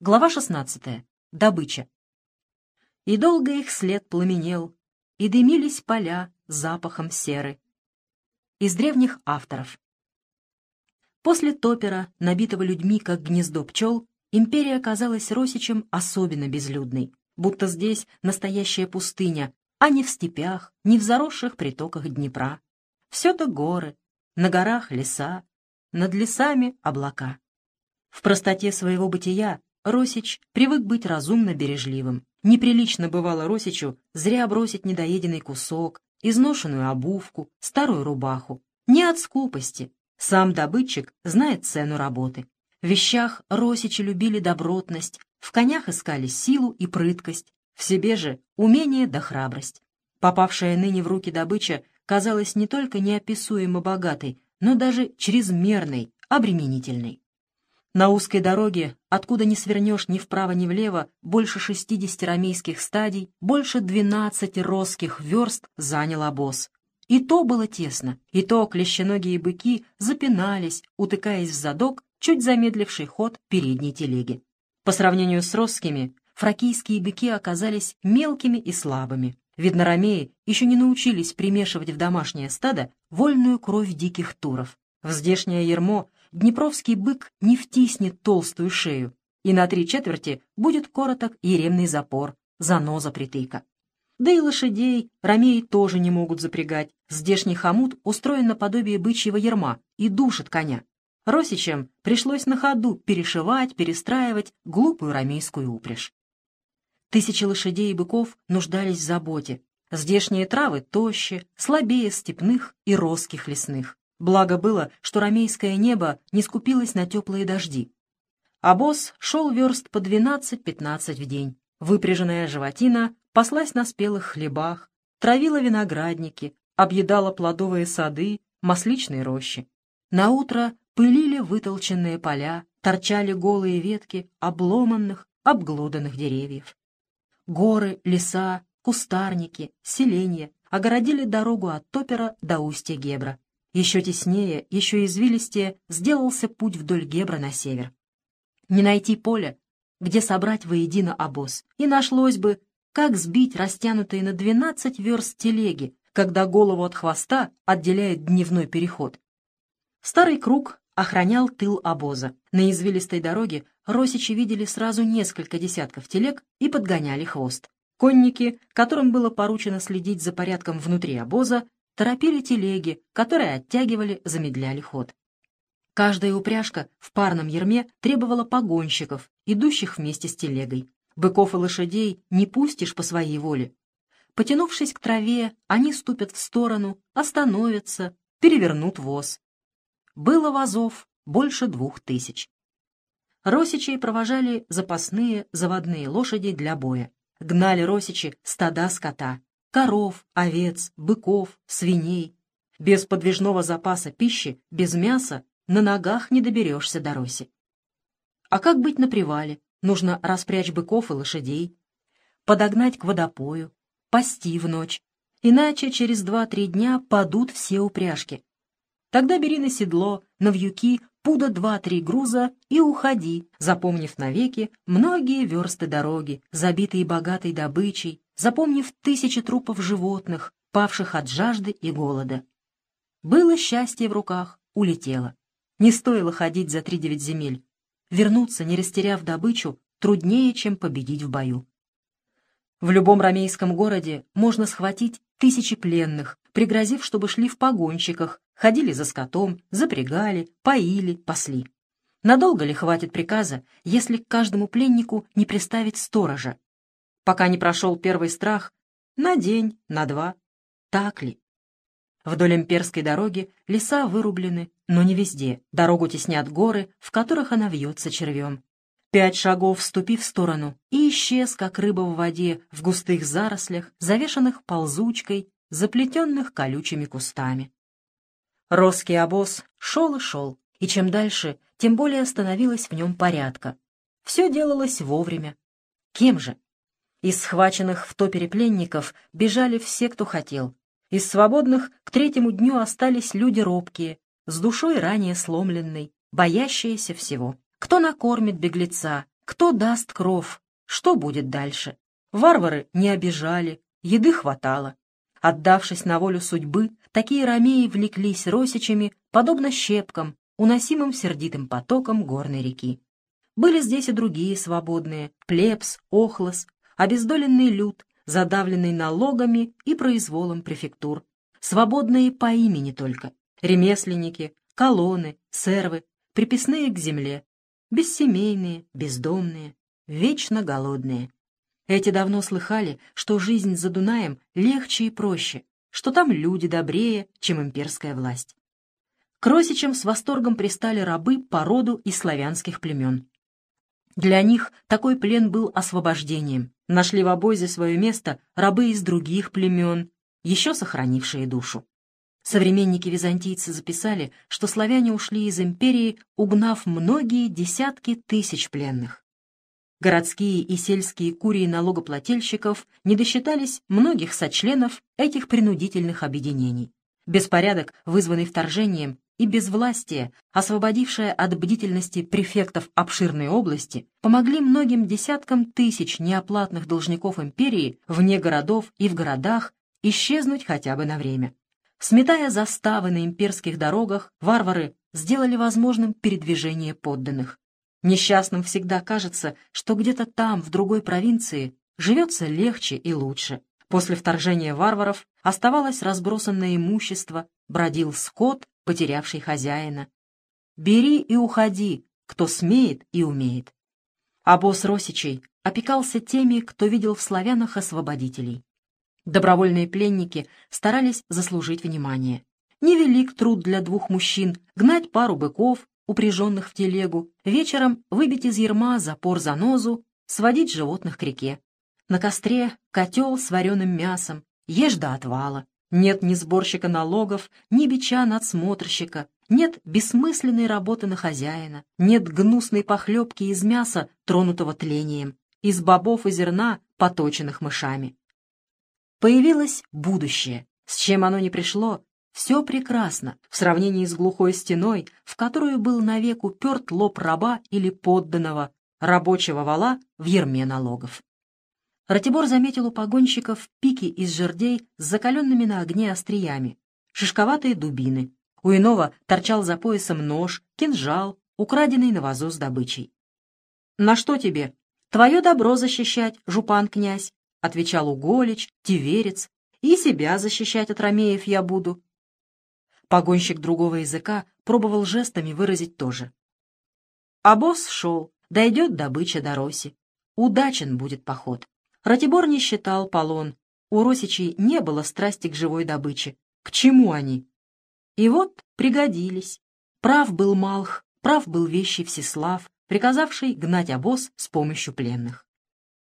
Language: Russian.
Глава 16. Добыча. И долго их след пламенел, и дымились поля запахом серы. Из древних авторов. После топера, набитого людьми, как гнездо пчел, империя казалась Росичем особенно безлюдной, будто здесь настоящая пустыня, а не в степях, не в заросших притоках Днепра. Все-то горы, на горах леса, над лесами облака. В простоте своего бытия Росич привык быть разумно бережливым. Неприлично бывало Росичу зря бросить недоеденный кусок, изношенную обувку, старую рубаху. Не от скупости. Сам добытчик знает цену работы. В вещах Росичи любили добротность, в конях искали силу и прыткость, в себе же умение да храбрость. Попавшая ныне в руки добыча казалась не только неописуемо богатой, но даже чрезмерной, обременительной. На узкой дороге, откуда не свернешь ни вправо, ни влево, больше шестидесяти рамейских стадий, больше двенадцати росских верст занял обоз. И то было тесно, и то клещеногие быки запинались, утыкаясь в задок, чуть замедливший ход передней телеги. По сравнению с росскими, фракийские быки оказались мелкими и слабыми. Видно, ромеи еще не научились примешивать в домашнее стадо вольную кровь диких туров. В здешнее ермо днепровский бык не втиснет толстую шею, и на три четверти будет короток еремный запор, заноза притыка. Да и лошадей ромеи тоже не могут запрягать. Здешний хомут устроен наподобие бычьего ерма и душит коня. Росичам пришлось на ходу перешивать, перестраивать глупую ромейскую упряжь. Тысячи лошадей и быков нуждались в заботе. Здешние травы тоще, слабее степных и росских лесных. Благо было, что ромейское небо не скупилось на теплые дожди. А босс шел верст по 12-15 в день. Выпряженная животина паслась на спелых хлебах, травила виноградники, объедала плодовые сады, масличные рощи. Наутро пылили вытолченные поля, торчали голые ветки обломанных, обглоданных деревьев. Горы, леса, кустарники, селения огородили дорогу от Топера до устья Гебра. Еще теснее, еще извилистее сделался путь вдоль Гебра на север. Не найти поля, где собрать воедино обоз, и нашлось бы, как сбить растянутые на двенадцать верст телеги, когда голову от хвоста отделяет дневной переход. Старый круг охранял тыл обоза. На извилистой дороге росичи видели сразу несколько десятков телег и подгоняли хвост. Конники, которым было поручено следить за порядком внутри обоза, торопили телеги, которые оттягивали, замедляли ход. Каждая упряжка в парном ерме требовала погонщиков, идущих вместе с телегой. Быков и лошадей не пустишь по своей воле. Потянувшись к траве, они ступят в сторону, остановятся, перевернут воз. Было вазов больше двух тысяч. Росичей провожали запасные заводные лошади для боя. Гнали росичи стада скота коров, овец, быков, свиней. Без подвижного запаса пищи, без мяса на ногах не доберешься до Роси. А как быть на привале? Нужно распрячь быков и лошадей, подогнать к водопою, пасти в ночь, иначе через два-три дня падут все упряжки. Тогда бери на седло, на вьюки, пуда два-три груза и уходи, запомнив навеки многие версты дороги, забитые богатой добычей, запомнив тысячи трупов животных, павших от жажды и голода. Было счастье в руках, улетело. Не стоило ходить за три девять земель. Вернуться, не растеряв добычу, труднее, чем победить в бою. В любом ромейском городе можно схватить тысячи пленных, пригрозив, чтобы шли в погонщиках, ходили за скотом, запрягали, поили, пасли. Надолго ли хватит приказа, если к каждому пленнику не приставить сторожа, пока не прошел первый страх, на день, на два. Так ли? Вдоль имперской дороги леса вырублены, но не везде. Дорогу теснят горы, в которых она вьется червем. Пять шагов вступив в сторону, и исчез, как рыба в воде, в густых зарослях, завешанных ползучкой, заплетенных колючими кустами. Роский обоз шел и шел, и чем дальше, тем более становилось в нем порядка. Все делалось вовремя. Кем же? Из схваченных в топере пленников бежали все, кто хотел. Из свободных к третьему дню остались люди робкие, с душой ранее сломленной, боящиеся всего. Кто накормит беглеца, Кто даст кров? Что будет дальше? Варвары не обижали, еды хватало. Отдавшись на волю судьбы, такие ромеи влеклись росичами, подобно щепкам, уносимым сердитым потоком горной реки. Были здесь и другие свободные — плебс, охлос, обездоленный люд, задавленный налогами и произволом префектур, свободные по имени только, ремесленники, колонны, сервы, приписные к земле, бессемейные, бездомные, вечно голодные. Эти давно слыхали, что жизнь за Дунаем легче и проще, что там люди добрее, чем имперская власть. К Росичам с восторгом пристали рабы по роду из славянских племен. Для них такой плен был освобождением. Нашли в обозе свое место рабы из других племен, еще сохранившие душу. Современники-византийцы записали, что славяне ушли из империи, угнав многие десятки тысяч пленных. Городские и сельские курии налогоплательщиков не досчитались многих сочленов этих принудительных объединений. Беспорядок, вызванный вторжением, и безвластие, освободившее от бдительности префектов обширной области, помогли многим десяткам тысяч неоплатных должников империи вне городов и в городах исчезнуть хотя бы на время. Сметая заставы на имперских дорогах, варвары сделали возможным передвижение подданных. Несчастным всегда кажется, что где-то там, в другой провинции, живется легче и лучше. После вторжения варваров оставалось разбросанное имущество, бродил скот, потерявший хозяина. «Бери и уходи, кто смеет и умеет». А босс Росичей опекался теми, кто видел в славянах освободителей. Добровольные пленники старались заслужить внимание. Невелик труд для двух мужчин гнать пару быков, упряженных в телегу, вечером выбить из ерма запор за нозу, сводить животных к реке. На костре котел с вареным мясом, ешь до отвала. Нет ни сборщика налогов, ни бича надсмотрщика, нет бессмысленной работы на хозяина, нет гнусной похлебки из мяса, тронутого тлением, из бобов и зерна, поточенных мышами. Появилось будущее. С чем оно не пришло, все прекрасно в сравнении с глухой стеной, в которую был навек уперт лоб раба или подданного, рабочего вала в ерме налогов. Ратибор заметил у погонщиков пики из жердей с закаленными на огне остриями, шишковатые дубины. У иного торчал за поясом нож, кинжал, украденный на вазу с добычей. «На что тебе? Твое добро защищать, жупан-князь», — отвечал Уголич, Тиверец, «и себя защищать от ромеев я буду». Погонщик другого языка пробовал жестами выразить тоже. А босс шел, дойдет добыча до Роси. Удачен будет поход. Ратибор не считал полон. У Росичей не было страсти к живой добыче. К чему они? И вот пригодились. Прав был Малх, прав был вещий Всеслав, приказавший гнать обоз с помощью пленных.